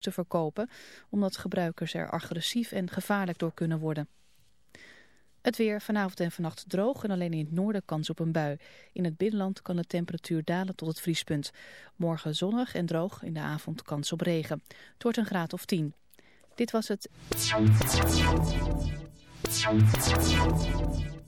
te verkopen, omdat gebruikers er agressief en gevaarlijk door kunnen worden. Het weer vanavond en vannacht droog en alleen in het noorden kans op een bui. In het binnenland kan de temperatuur dalen tot het vriespunt. Morgen zonnig en droog, in de avond kans op regen. Het wordt een graad of 10. Dit was het...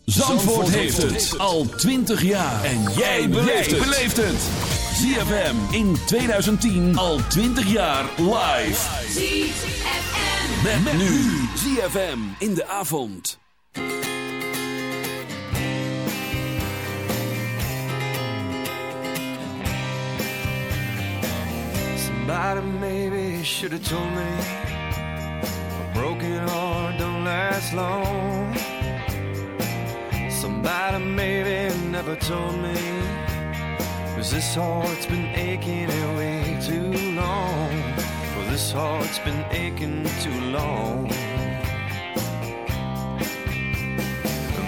Zandvoort heeft het al 20 jaar. En jij beleeft het. ZFM in 2010 al 20 jaar live. ZFM. Met, nu. ZFM in de avond. Somebody maybe should have told me A broken heart don't last long Somebody maybe never told me Cause this heart's been aching way too long. Well this heart's been aching too long.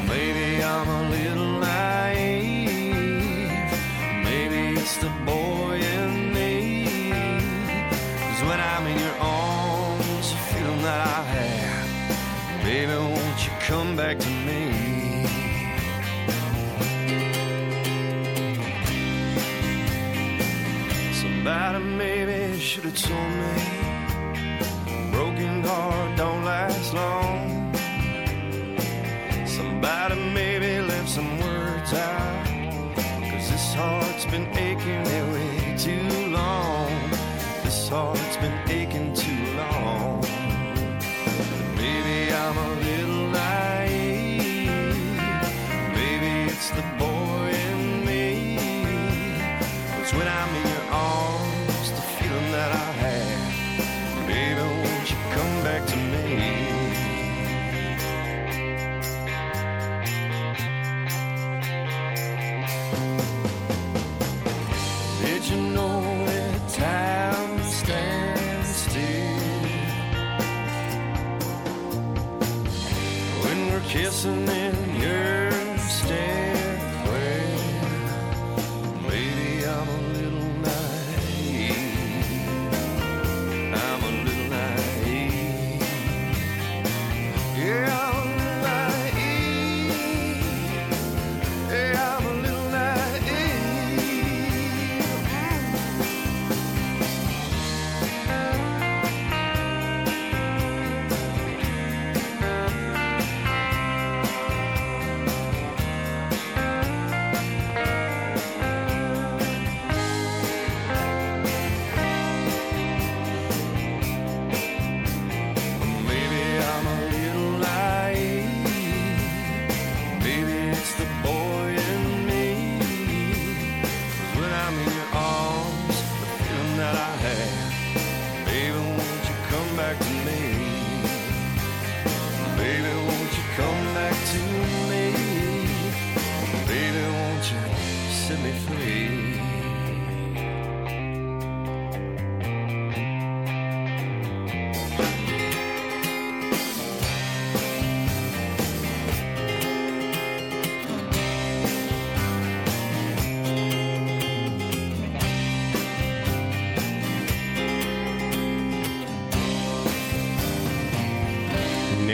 Maybe I'm a little naive. Maybe it's the boy in me. Cause when I'm in your arms The feeling that I have Baby won't you come back to me Somebody maybe should have told me. Broken heart don't last long. Somebody maybe left some words out. Cause this heart's been aching way too long. This heart's been aching too long. Maybe I'm a little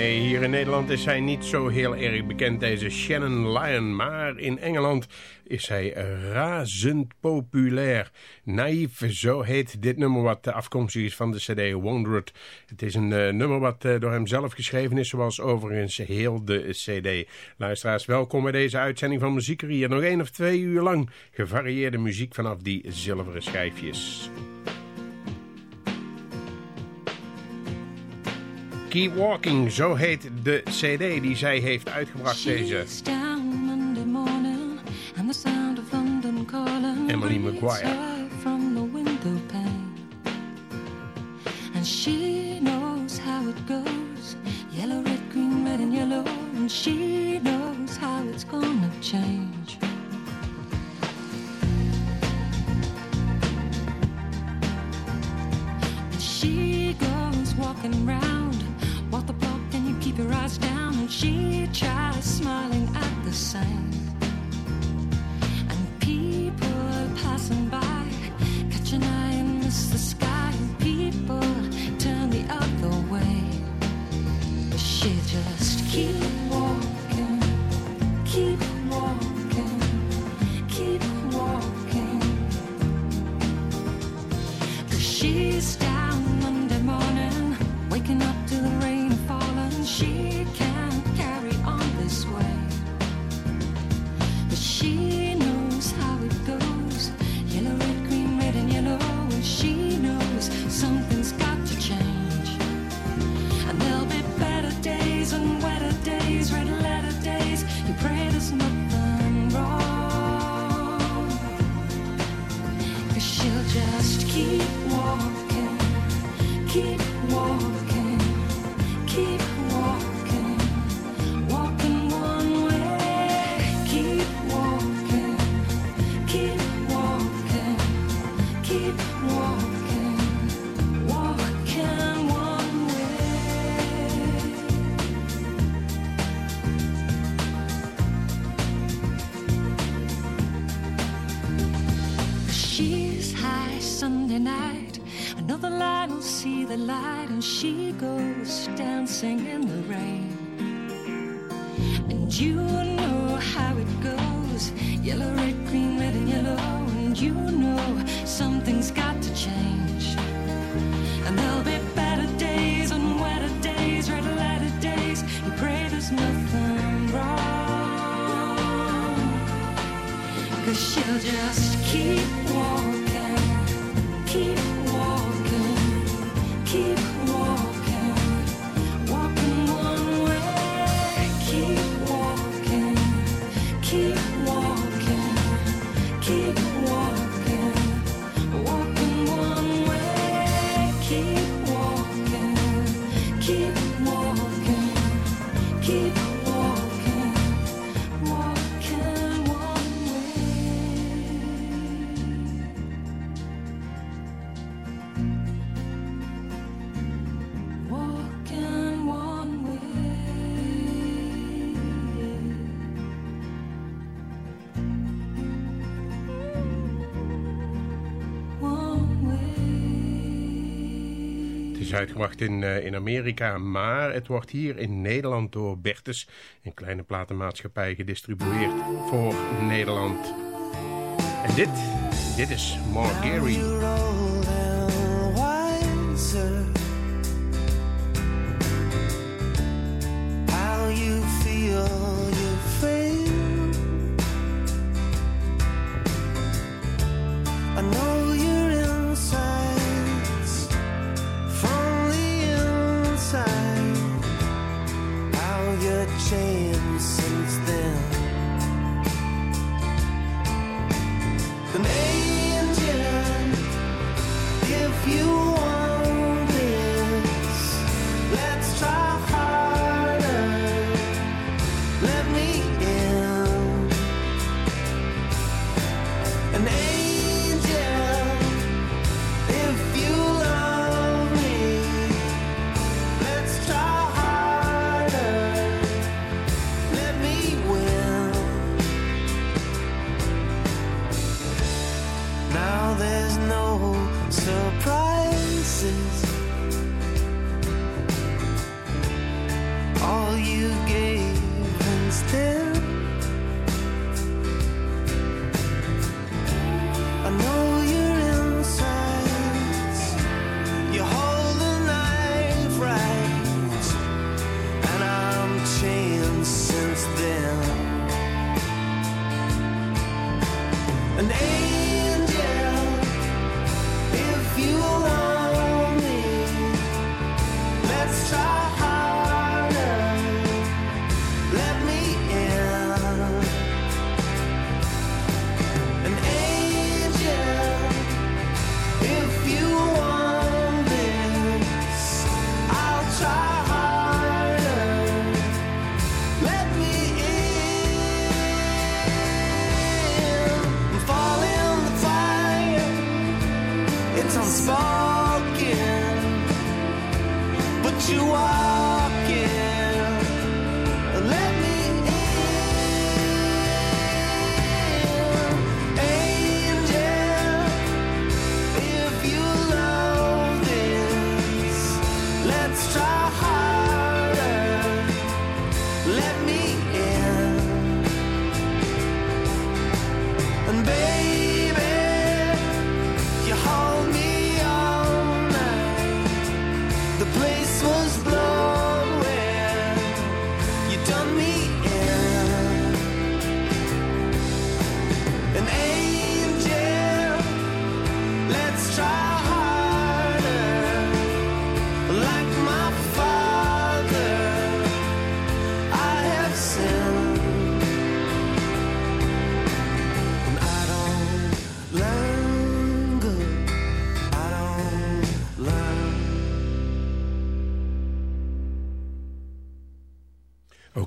Nee, hier in Nederland is hij niet zo heel erg bekend, deze Shannon Lyon. Maar in Engeland is hij razend populair. Naïef, zo heet dit nummer wat afkomstig is van de cd Wondered. Het is een eh, nummer wat eh, door hem zelf geschreven is, zoals overigens heel de cd. Luisteraars, welkom bij deze uitzending van Muzieker. Hier nog één of twee uur lang gevarieerde muziek vanaf die zilveren schijfjes. Keep Walking, zo heet de cd die zij heeft uitgebracht deze. Morning and the sound of London calling Emily Maguire. from. And she knows how it goes. Yellow, red, green, red and yellow. And she knows how it's gonna change. And she goes walking round, Walk the block and you keep your eyes down. And she tries smiling at the sign. And people passing by catch an eye and miss the sky. And people turn the other way. But she just keeps walking, keep walking, keep walking. She's down Monday morning, waking up to the rain. Is uitgebracht in, uh, in Amerika, maar het wordt hier in Nederland door Bertus, een kleine platenmaatschappij, gedistribueerd voor Nederland. En dit, dit is Mark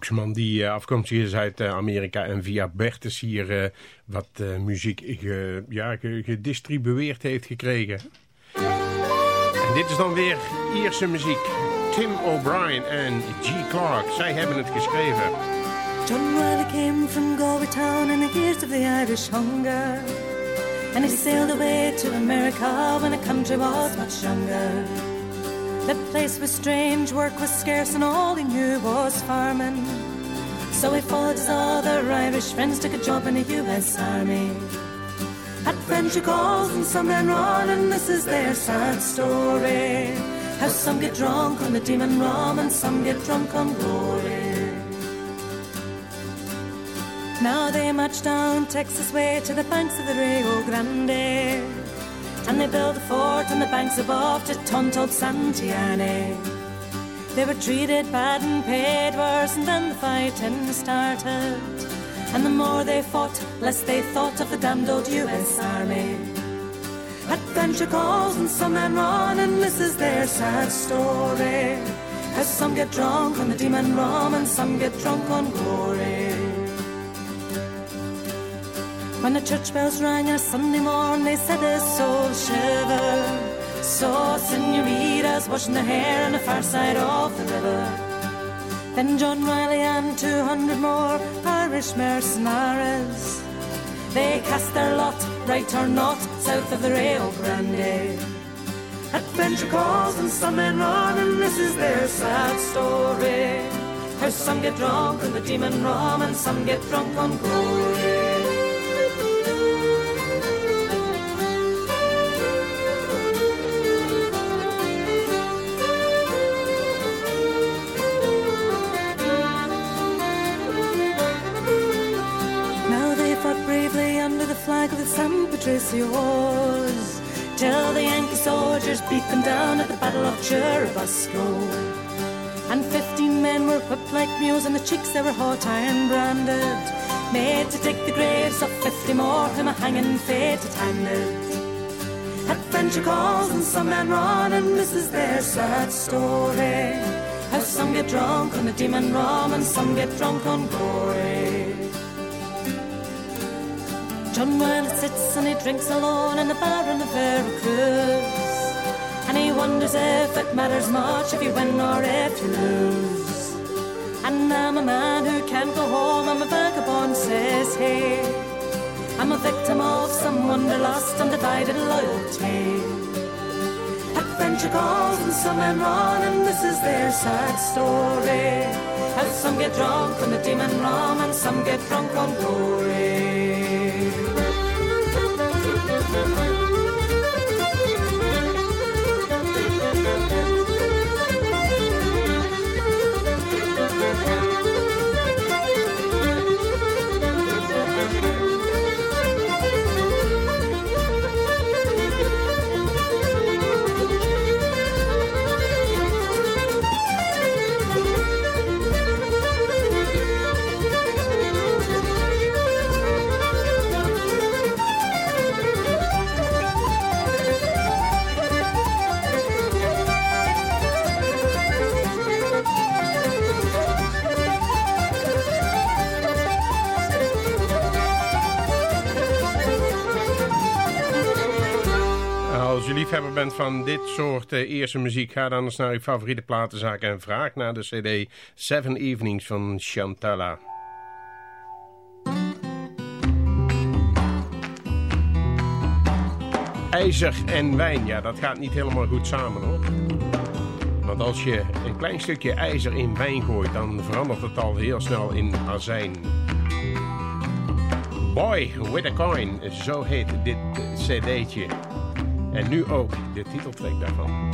Man die afkomstig is uit Amerika en via Bertus hier wat muziek ge, ja, gedistribueerd heeft gekregen. En dit is dan weer Ierse muziek. Tim O'Brien en G. Clark, zij hebben het geschreven. John Riley came from Galway town in the years of the Irish hunger. And he sailed away to America when the country was much younger. The place was strange, work was scarce, and all he knew was farming. So he followed his other Irish friends, took a job in the US Army. Who calls and some men run, and this is their sad story. How some get drunk on the demon rum, and some get drunk on glory. Now they march down Texas way to the banks of the Rio Grande. And they built a fort on the banks above to taunt old Santa Anna. They were treated bad and paid worse, and then the fighting started. And the more they fought, less they thought of the damned old US Army. Adventure calls and some men run, and this is their sad story. How some get drunk on the demon rum, and some get drunk on glory. When the church bells rang on Sunday morn, they said a soul shiver. Saw senoritas washing their hair on the far side of the river. Then John Riley and 200 more Irish mercenaries. They cast their lot, right or not, south of the Rio Grande. Adventure calls and some men run, and this is their sad story. How some get drunk on the demon rum, and some get drunk on glory. San Patricios till the Yankee soldiers beat them down at the Battle of Churubusco. And fifteen men were whipped like mules, and the cheeks they were hot iron branded, made to dig the graves of fifty more whom a hanging fate had handed. Adventure calls and some men run, and this is their sad story. How some get drunk on the demon rum, and some get drunk on glory. Wilde sits and he drinks alone in the bar in the Veracruz. And he wonders if it matters much if you win or if you lose. And I'm a man who can't go home, I'm a vagabond, says he. I'm a victim of some wanderlust, undivided loyalty. Adventure calls and some men run, and this is their sad story. How some get drunk on the demon rum, and some get drunk on glory. Liefhebber bent van dit soort uh, eerste muziek... ga dan eens naar uw favoriete platenzaak en vraag naar de cd Seven Evenings van Chantala. IJzer en wijn, ja, dat gaat niet helemaal goed samen hoor. Want als je een klein stukje ijzer in wijn gooit... dan verandert het al heel snel in azijn. Boy with a coin, zo heet dit cd'tje. En nu ook de titeltrack daarvan.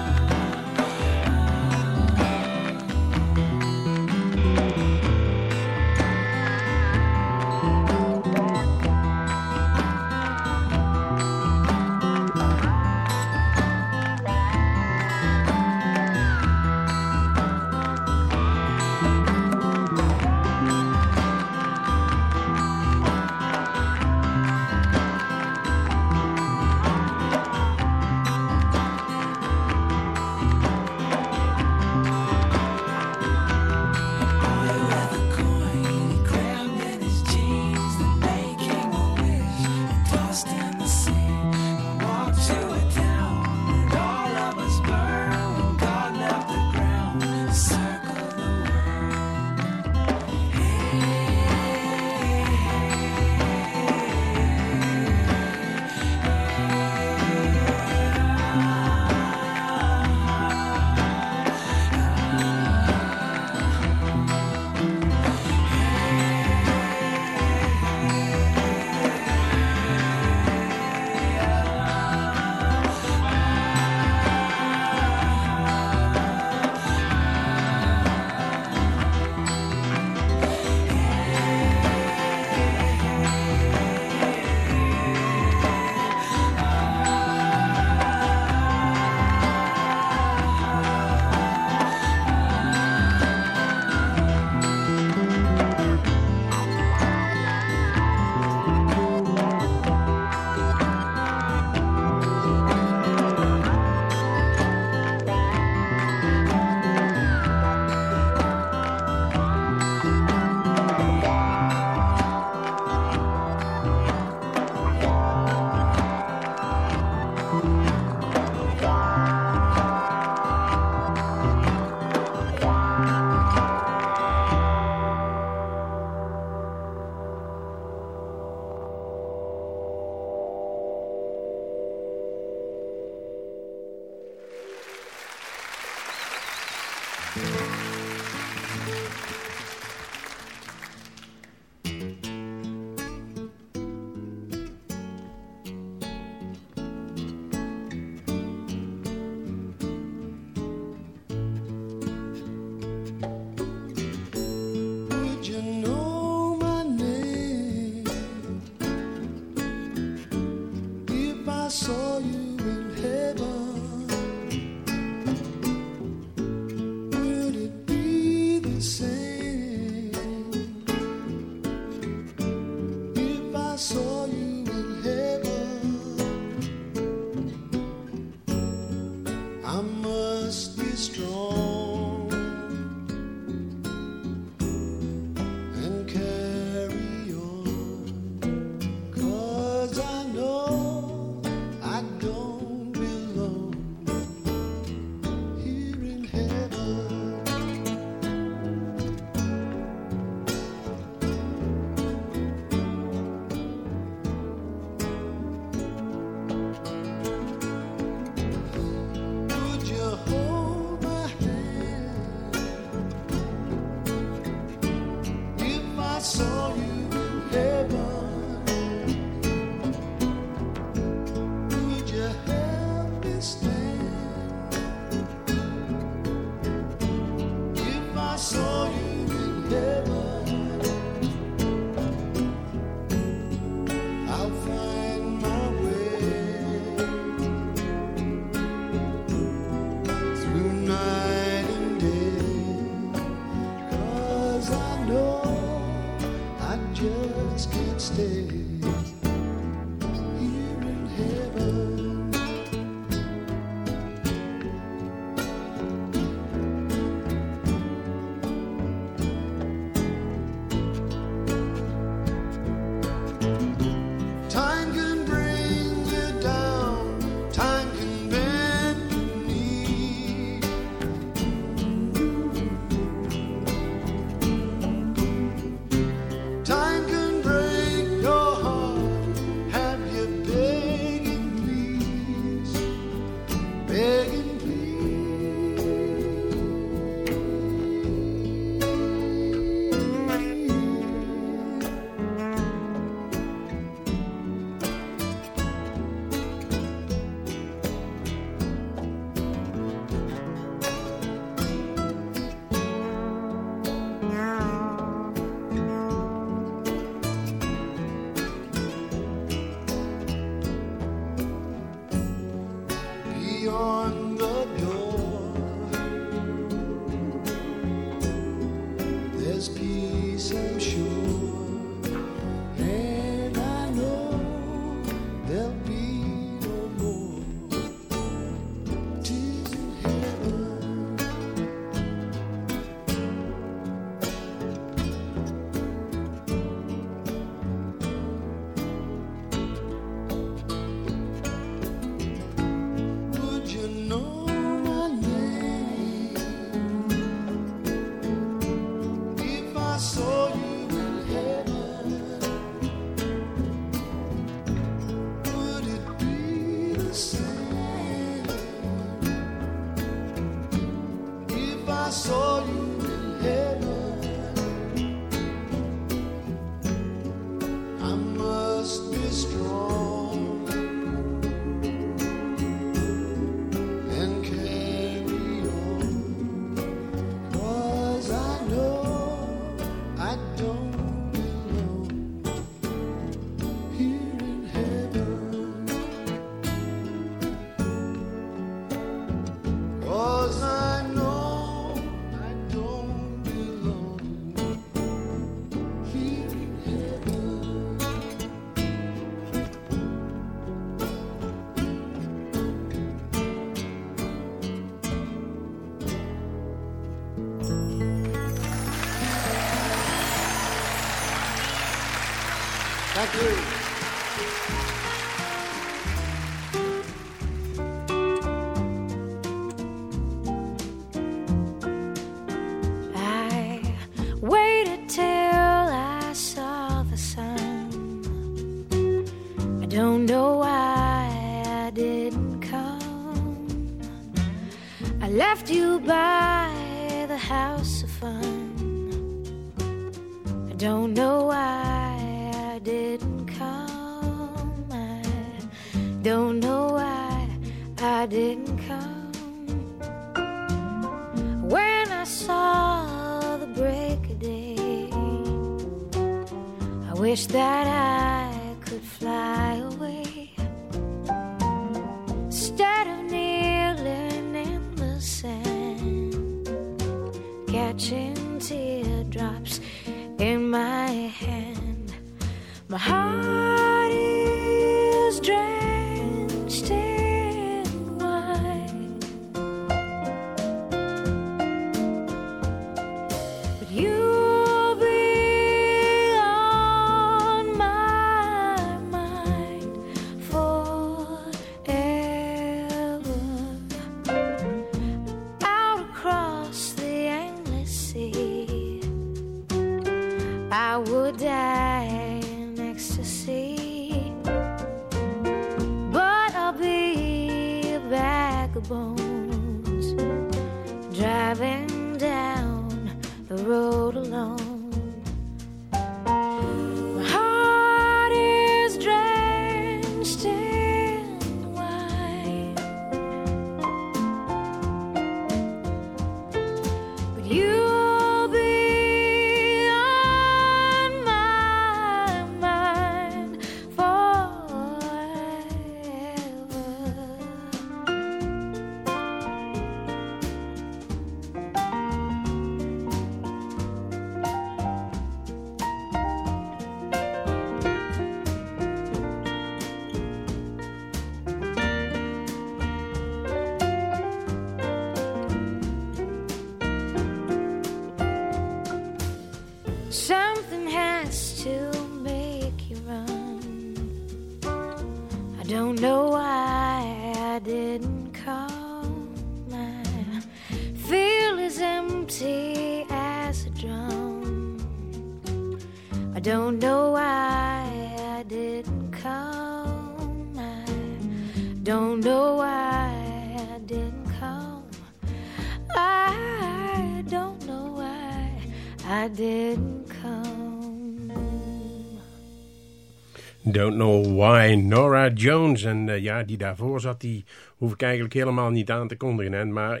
Jones. En eh, ja, die daarvoor zat, die hoef ik eigenlijk helemaal niet aan te kondigen. Maar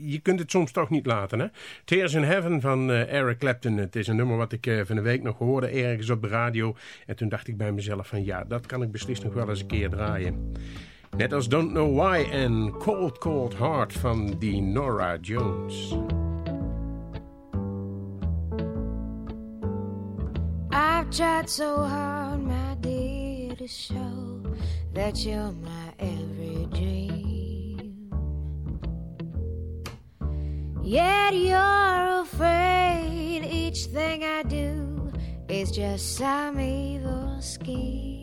je kunt het soms toch niet laten. Hè? Tears in Heaven van eh, Eric Clapton. Het is een nummer wat ik eh, van de week nog hoorde ergens op de radio. En toen dacht ik bij mezelf van ja, dat kan ik beslist nog wel eens een keer draaien. Net als Don't Know Why en Cold Cold Heart van die Nora Jones. I've tried so hard, my dear, to show that you're my every dream. Yet you're afraid each thing I do is just some evil scheme.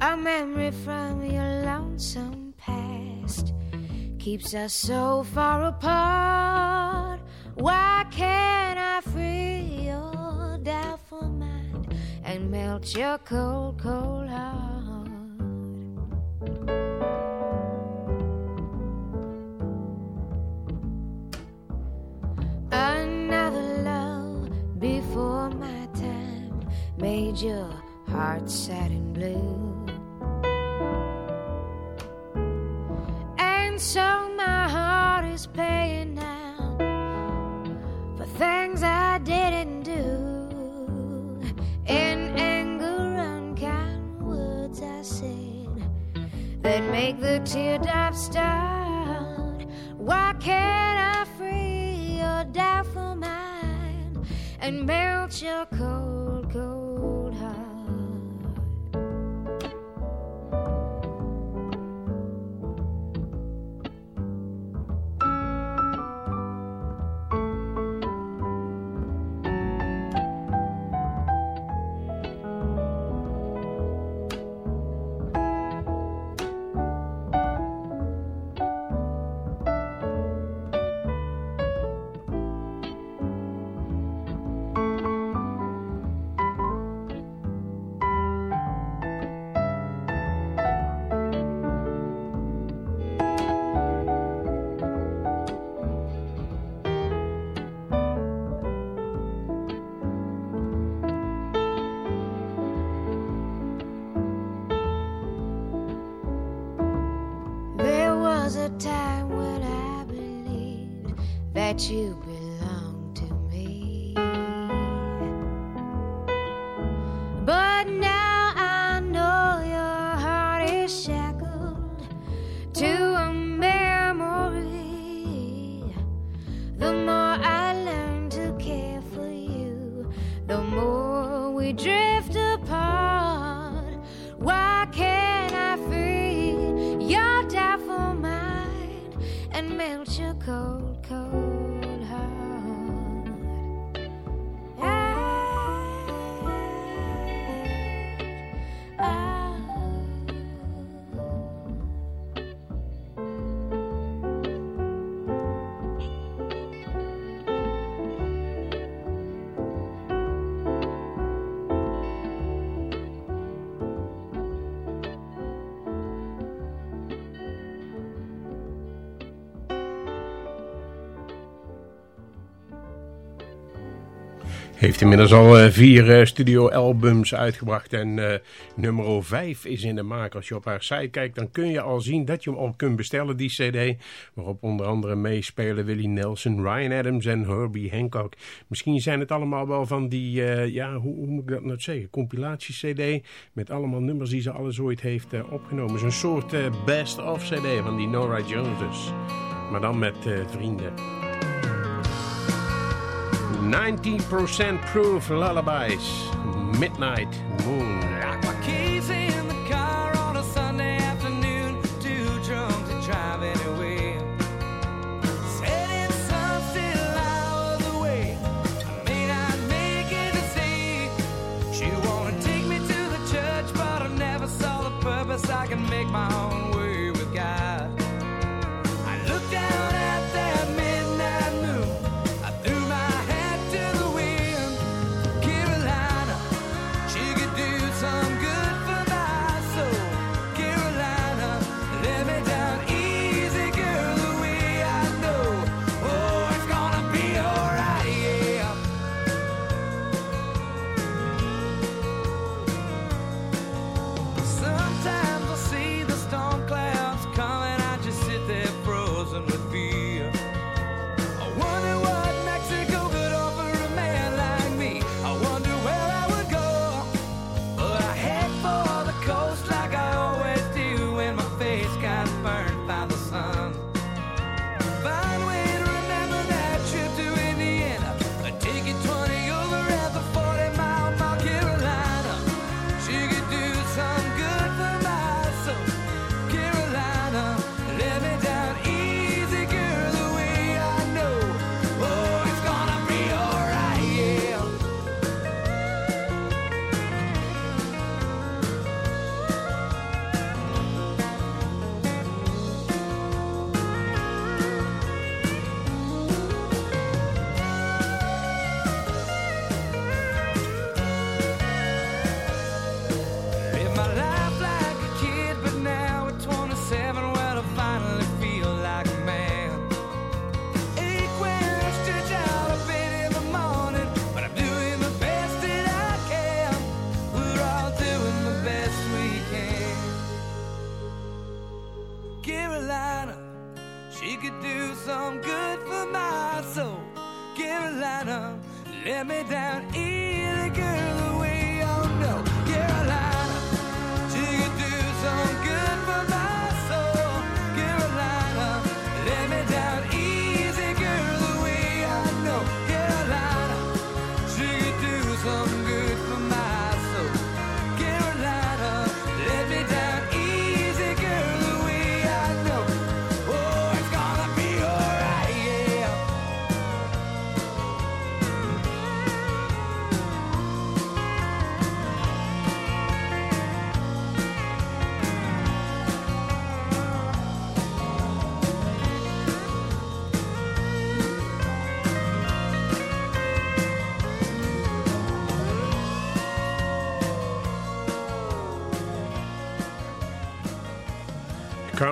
A memory from your lonesome past keeps us so far apart. Why can't I free your doubtful and melt your cold, cold heart? Another love before my time made your heart sad and blue. And so my heart is paying now for things I didn't. In anger, unkind words I said that make the teardrops start. Why can't I free your doubtful mind and melt your cold, cold Heeft inmiddels al eh, vier eh, studioalbums uitgebracht en eh, nummer 5 is in de maak. Als je op haar site kijkt, dan kun je al zien dat je hem al kunt bestellen, die cd. Waarop onder andere meespelen Willie Nelson, Ryan Adams en Herbie Hancock. Misschien zijn het allemaal wel van die, ja, hoe, hoe, moet ik dat nou zeggen, compilatie cd. Met allemaal nummers die ze alles ooit heeft uh, opgenomen. Zo'n soort best-of cd van die Nora Jones. Maar dan met vrienden. 90% proof lullabies, midnight moon.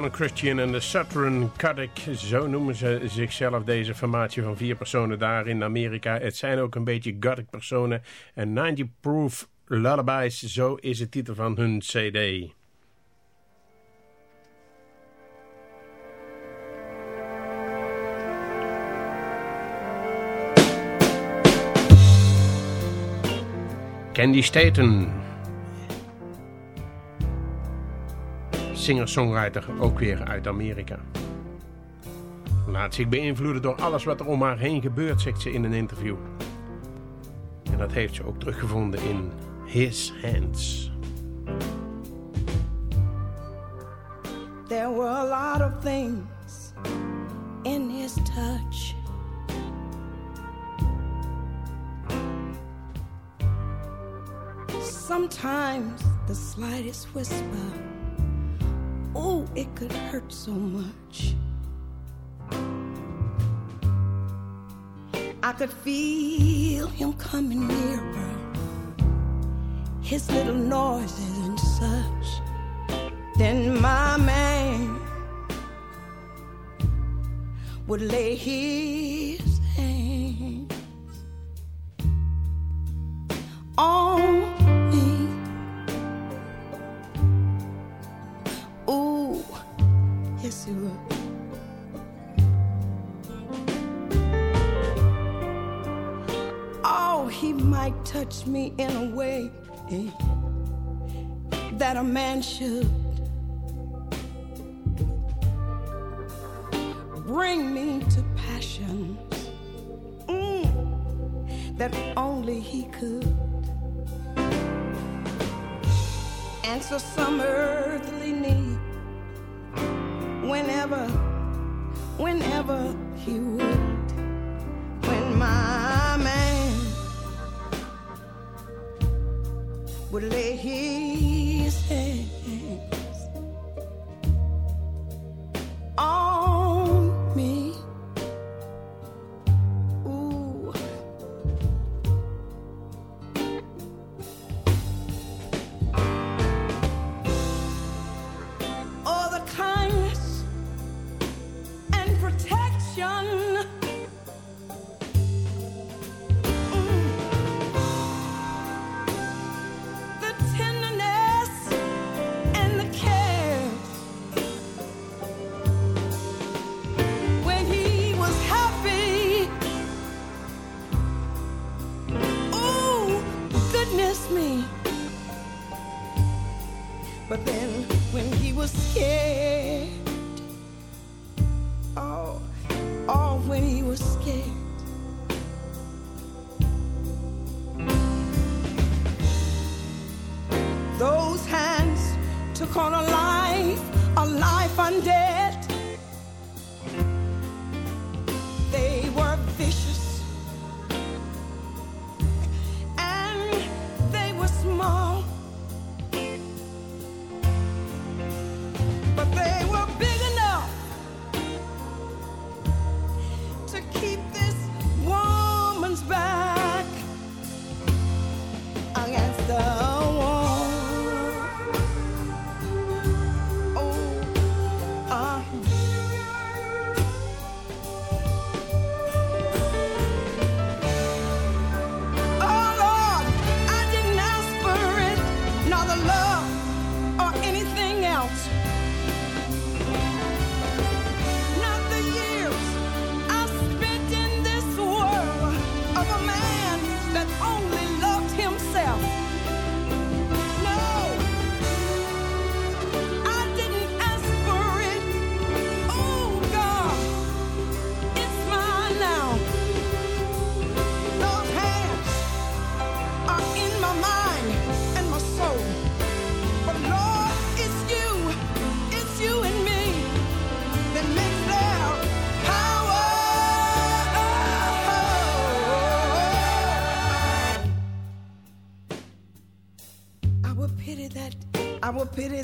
Christian en de Saturn Kudik Zo noemen ze zichzelf, deze formatie van vier personen daar in Amerika. Het zijn ook een beetje Gothic personen. En 90 Proof Lullabies, zo is de titel van hun cd. Candy Staten. Singer-songwriter, ook weer uit Amerika. Laat zich beïnvloeden door alles wat er om haar heen gebeurt, zegt ze in een interview. En dat heeft ze ook teruggevonden in His Hands. There were a lot of things in his touch. Sometimes the slightest whisper, it could hurt so much. I could feel him coming nearer, his little noises and such. Then my man would lay his hands on might touch me in a way that a man should. Bring me to passions mm, that only he could. Answer some earthly need whenever, whenever he would. Would lay his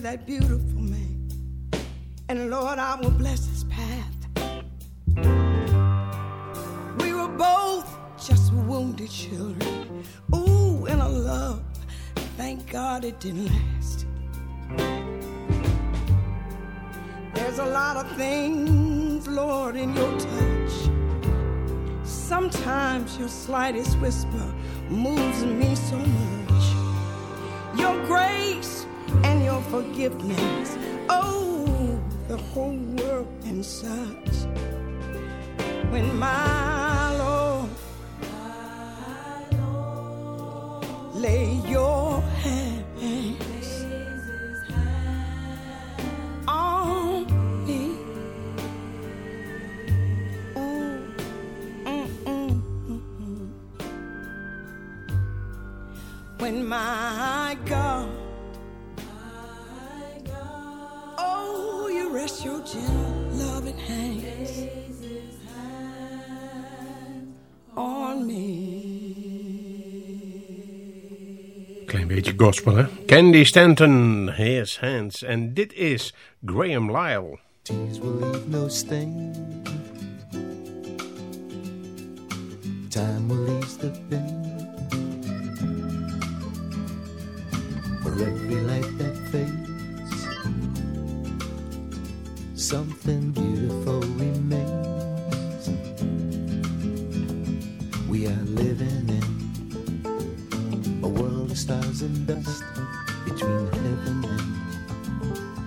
that beautiful man. And Lord, I will bless his path. We were both just wounded children. Ooh, in a love. Thank God it didn't last. There's a lot of things, Lord, in your touch. Sometimes your slightest whisper when my God, oh, you rest your gentle, loving hands on me. Klein beetje gospel, hè? Candi Staton, His Hands. En dit is Graham Lyle. Tears will leave no stain. Time will ease the pain. Every light that fades, something beautiful remains. We are living in a world of stars and dust between heaven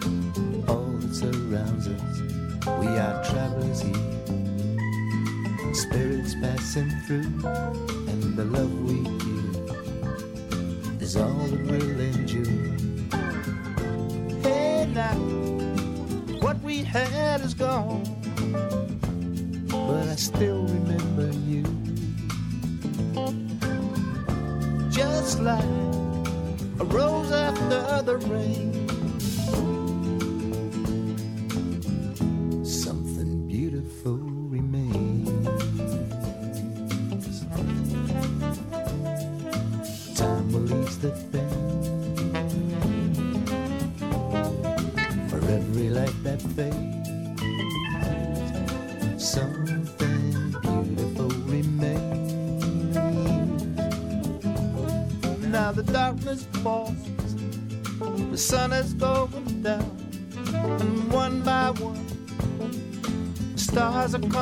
and all that surrounds us. We are travelers here, spirits passing through, and the love we give is all that will endure. Hey now, what we had is gone, but I still remember you. Just like a rose after the rain.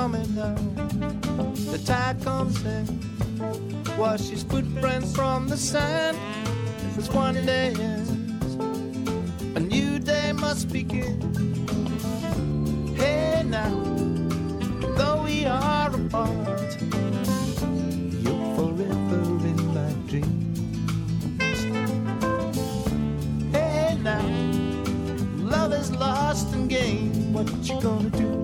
Coming down. The tide comes in, washes footprints from the sand. As one day ends, a new day must begin. Hey now, though we are apart, you're forever in my dreams. Hey now, love is lost and gained. What you gonna do?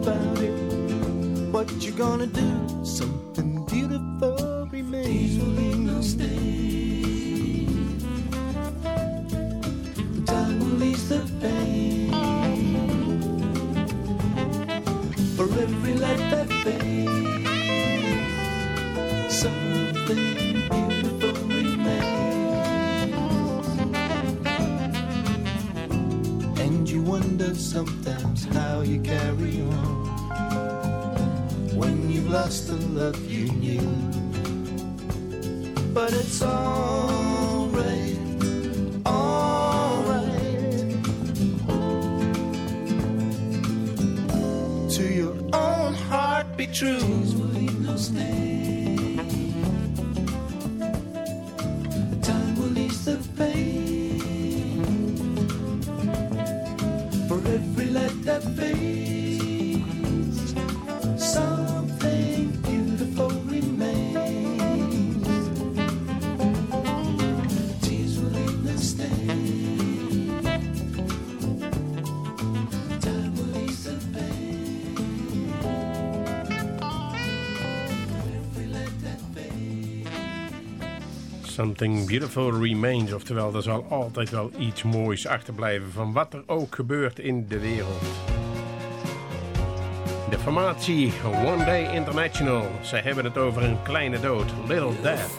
What you gonna do? Something beautiful remains. no Time will ease the pain. For every light that fades, something beautiful remains. And you wonder sometimes how you carry on lost the love you knew. But it's alright, alright. To your own heart be true. Something Beautiful Remains. Oftewel, er zal altijd wel iets moois achterblijven van wat er ook gebeurt in de wereld. De formatie One Day International. Zij hebben het over een kleine dood. Little Death.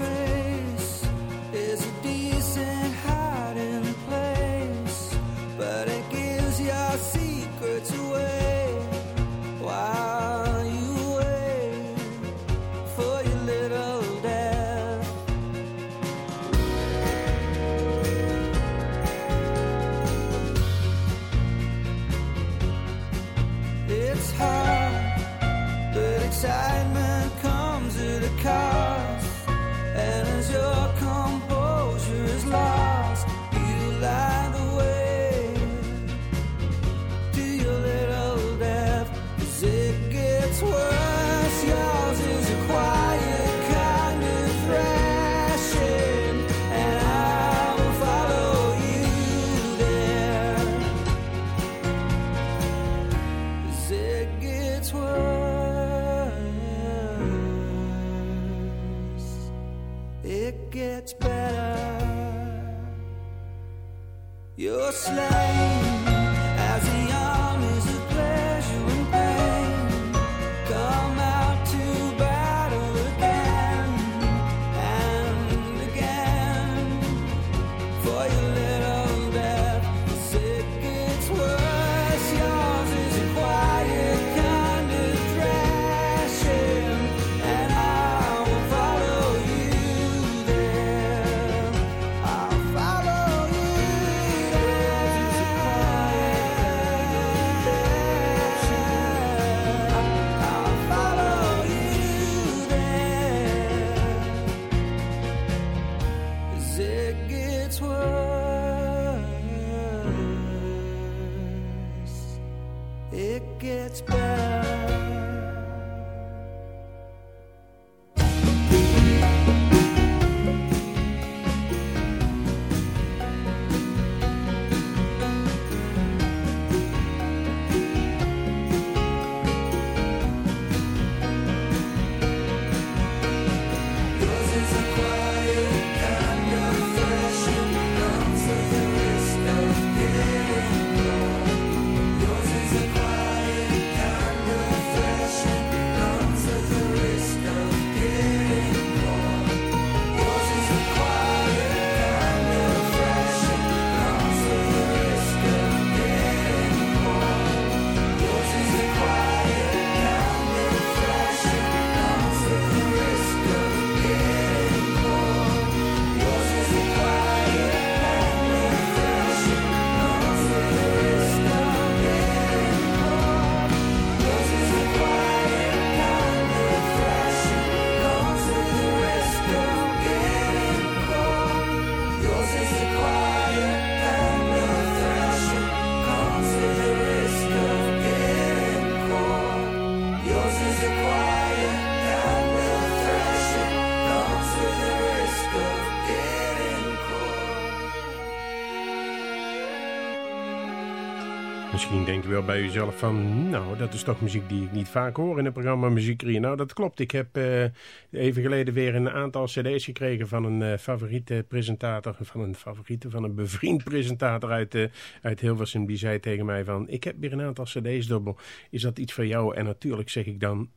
wel bij jezelf van... nou, dat is toch muziek die ik niet vaak hoor in het programma Muziek Nou, dat klopt. Ik heb eh, even geleden weer een aantal cd's gekregen... van een uh, favoriete presentator, van een favoriete, van een bevriend presentator uit, uh, uit Hilversum. Die zei tegen mij van, ik heb weer een aantal cd's dubbel. Is dat iets voor jou? En natuurlijk zeg ik dan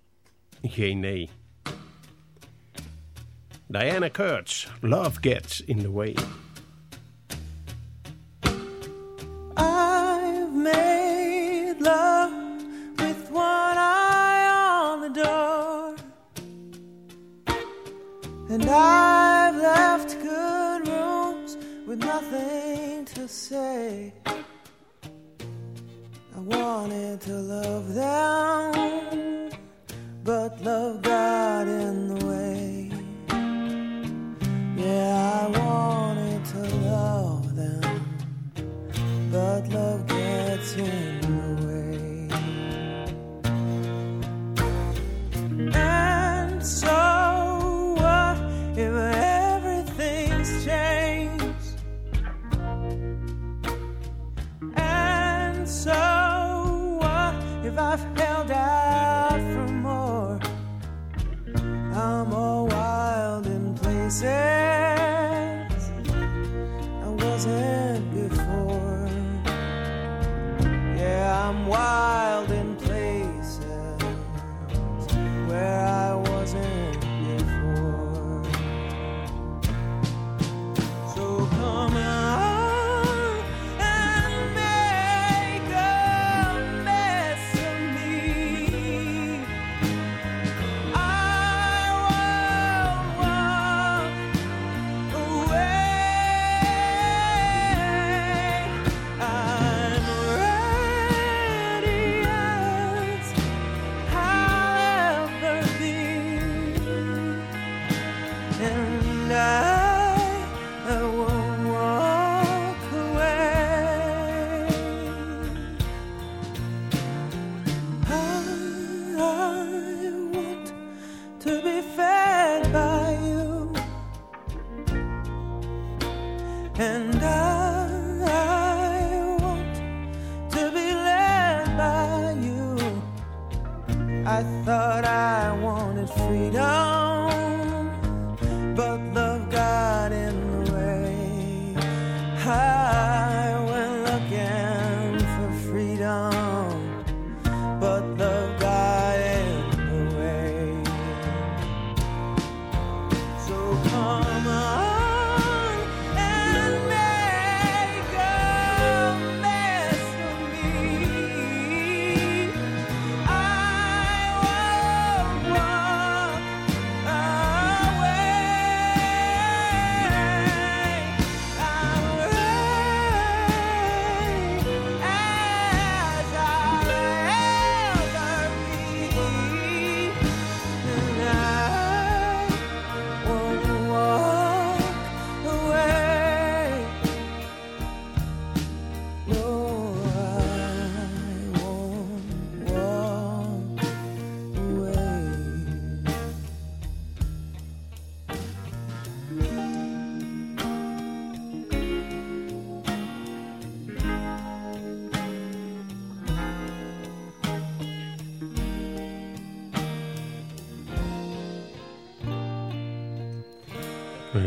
geen nee. Diana Kurtz, Love Gets in the Way. say I wanted to love them.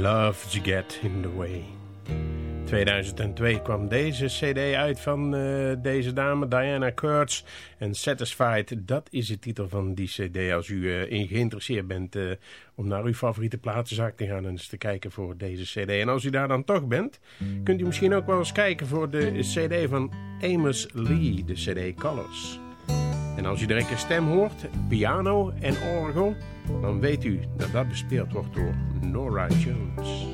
Love to Get in the Way. 2002 kwam deze cd uit van uh, deze dame, Diana Kurtz. En Satisfied, dat is de titel van die cd. Als u uh, in geïnteresseerd bent uh, om naar uw favoriete platenzaak te gaan en eens te kijken voor deze cd. En als u daar dan toch bent, kunt u misschien ook wel eens kijken voor de cd van Amos Lee, de cd Colors. En als u direct een stem hoort, piano en orgel, dan weet u dat dat bespeeld wordt door Nora Jones.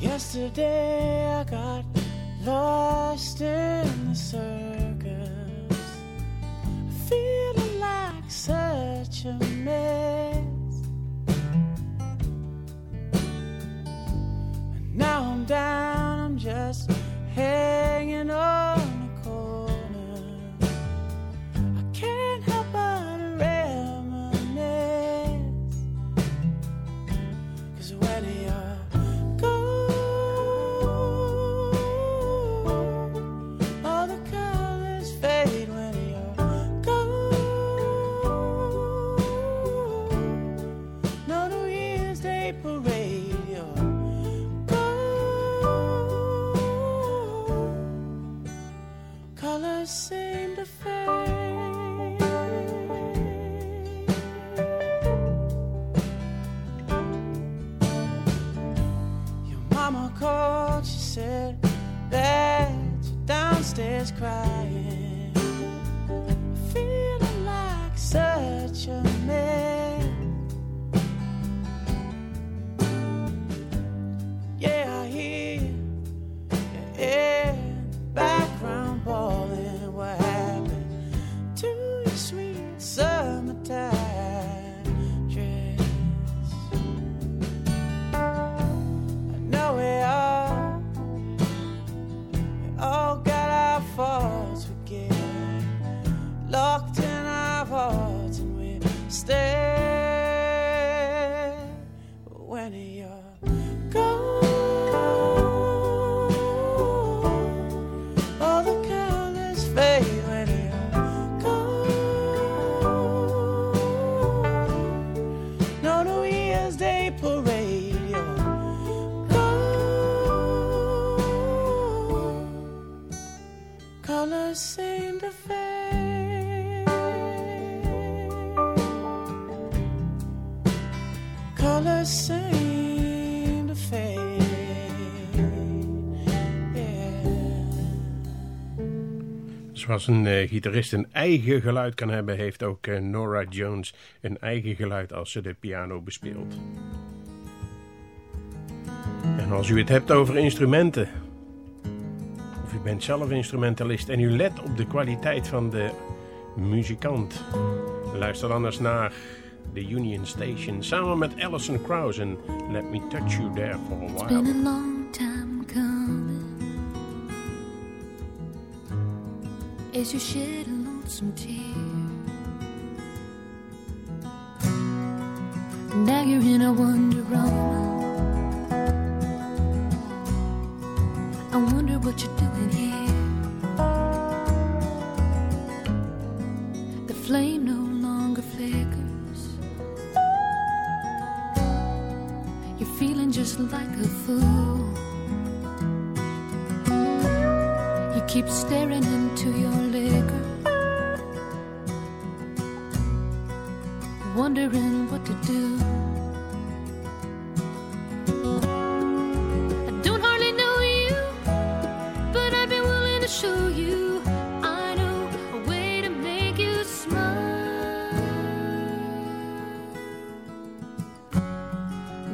Yesterday I got lost in the circus, feeling like such a mess. And now I'm down, I'm just hanging on crying. Zoals een eh, gitarist een eigen geluid kan hebben, heeft ook eh, Nora Jones een eigen geluid als ze de piano bespeelt. En als u het hebt over instrumenten, of u bent zelf instrumentalist en u let op de kwaliteit van de muzikant, luister dan eens naar de Union Station samen met Alison Krauss en Let Me Touch You There for a While. As you shed a lonesome tear. Now you're in a wonderama. I wonder what you're doing here. The flame no longer flickers. You're feeling just like a fool. You keep staring into your wondering what to do. I don't hardly know you, but I'd be willing to show you. I know a way to make you smile.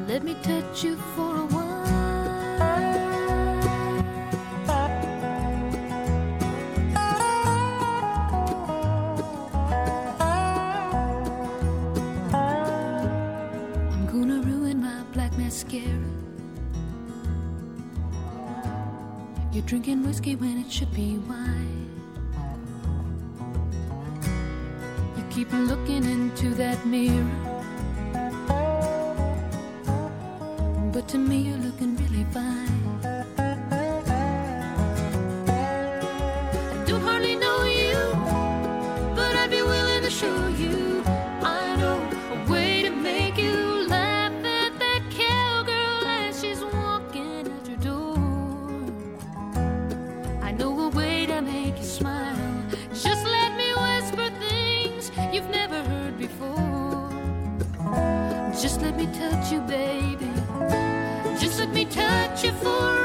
Let me touch you for mascara. You're drinking whiskey when it should be wine. You keep looking into that mirror. But to me, you're looking let me touch you, baby. Just let me touch you for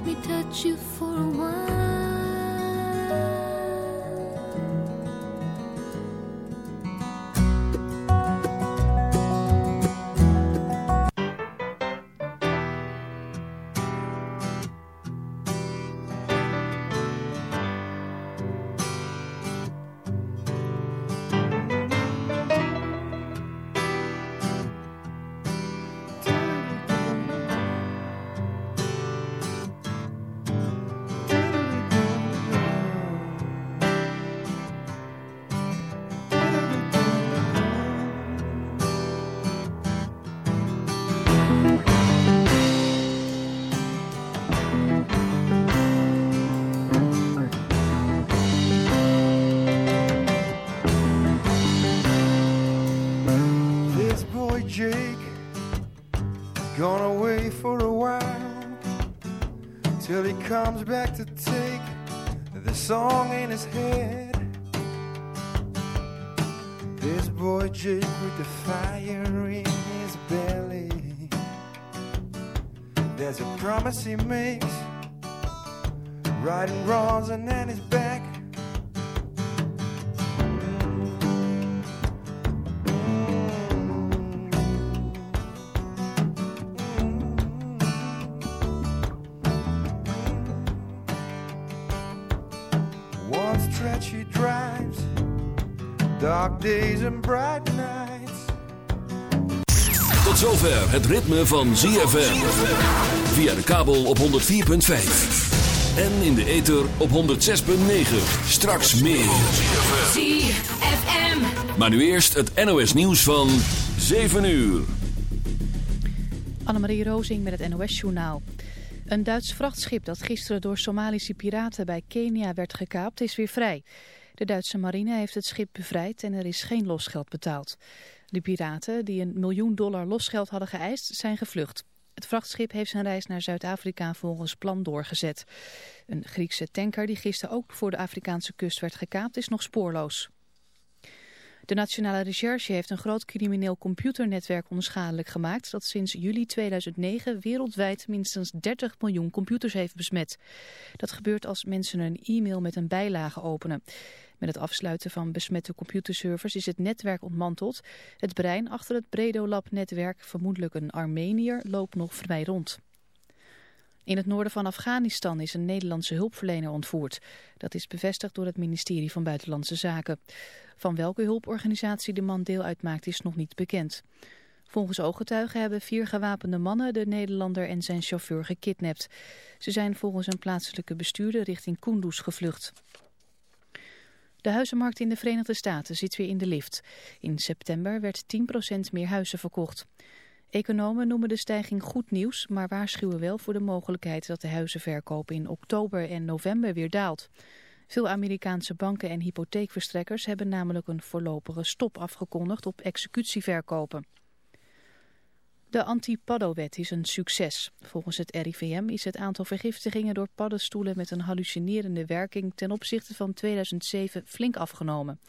Let me touch you for a while. Het ritme van ZFM. Via de kabel op 104.5. En in de ether op 106.9. Straks meer. ZFM. Maar nu eerst het NOS nieuws van 7 uur. Annemarie Rozing met het NOS-journaal. Een Duits vrachtschip dat gisteren door Somalische piraten bij Kenia werd gekaapt is weer vrij. De Duitse marine heeft het schip bevrijd en er is geen losgeld betaald. De piraten, die een miljoen dollar losgeld hadden geëist, zijn gevlucht. Het vrachtschip heeft zijn reis naar Zuid-Afrika volgens plan doorgezet. Een Griekse tanker die gisteren ook voor de Afrikaanse kust werd gekaapt is nog spoorloos. De Nationale Recherche heeft een groot crimineel computernetwerk onschadelijk gemaakt dat sinds juli 2009 wereldwijd minstens 30 miljoen computers heeft besmet. Dat gebeurt als mensen een e-mail met een bijlage openen. Met het afsluiten van besmette computerservers is het netwerk ontmanteld. Het brein achter het Bredolab-netwerk, vermoedelijk een Armenier, loopt nog vrij rond. In het noorden van Afghanistan is een Nederlandse hulpverlener ontvoerd. Dat is bevestigd door het ministerie van Buitenlandse Zaken. Van welke hulporganisatie de man deel uitmaakt is nog niet bekend. Volgens ooggetuigen hebben vier gewapende mannen de Nederlander en zijn chauffeur gekidnapt. Ze zijn volgens een plaatselijke bestuurder richting Kunduz gevlucht. De huizenmarkt in de Verenigde Staten zit weer in de lift. In september werd 10% meer huizen verkocht. Economen noemen de stijging goed nieuws, maar waarschuwen wel voor de mogelijkheid dat de huizenverkoop in oktober en november weer daalt. Veel Amerikaanse banken en hypotheekverstrekkers hebben namelijk een voorlopige stop afgekondigd op executieverkopen. De anti-paddo-wet is een succes. Volgens het RIVM is het aantal vergiftigingen door paddenstoelen met een hallucinerende werking ten opzichte van 2007 flink afgenomen.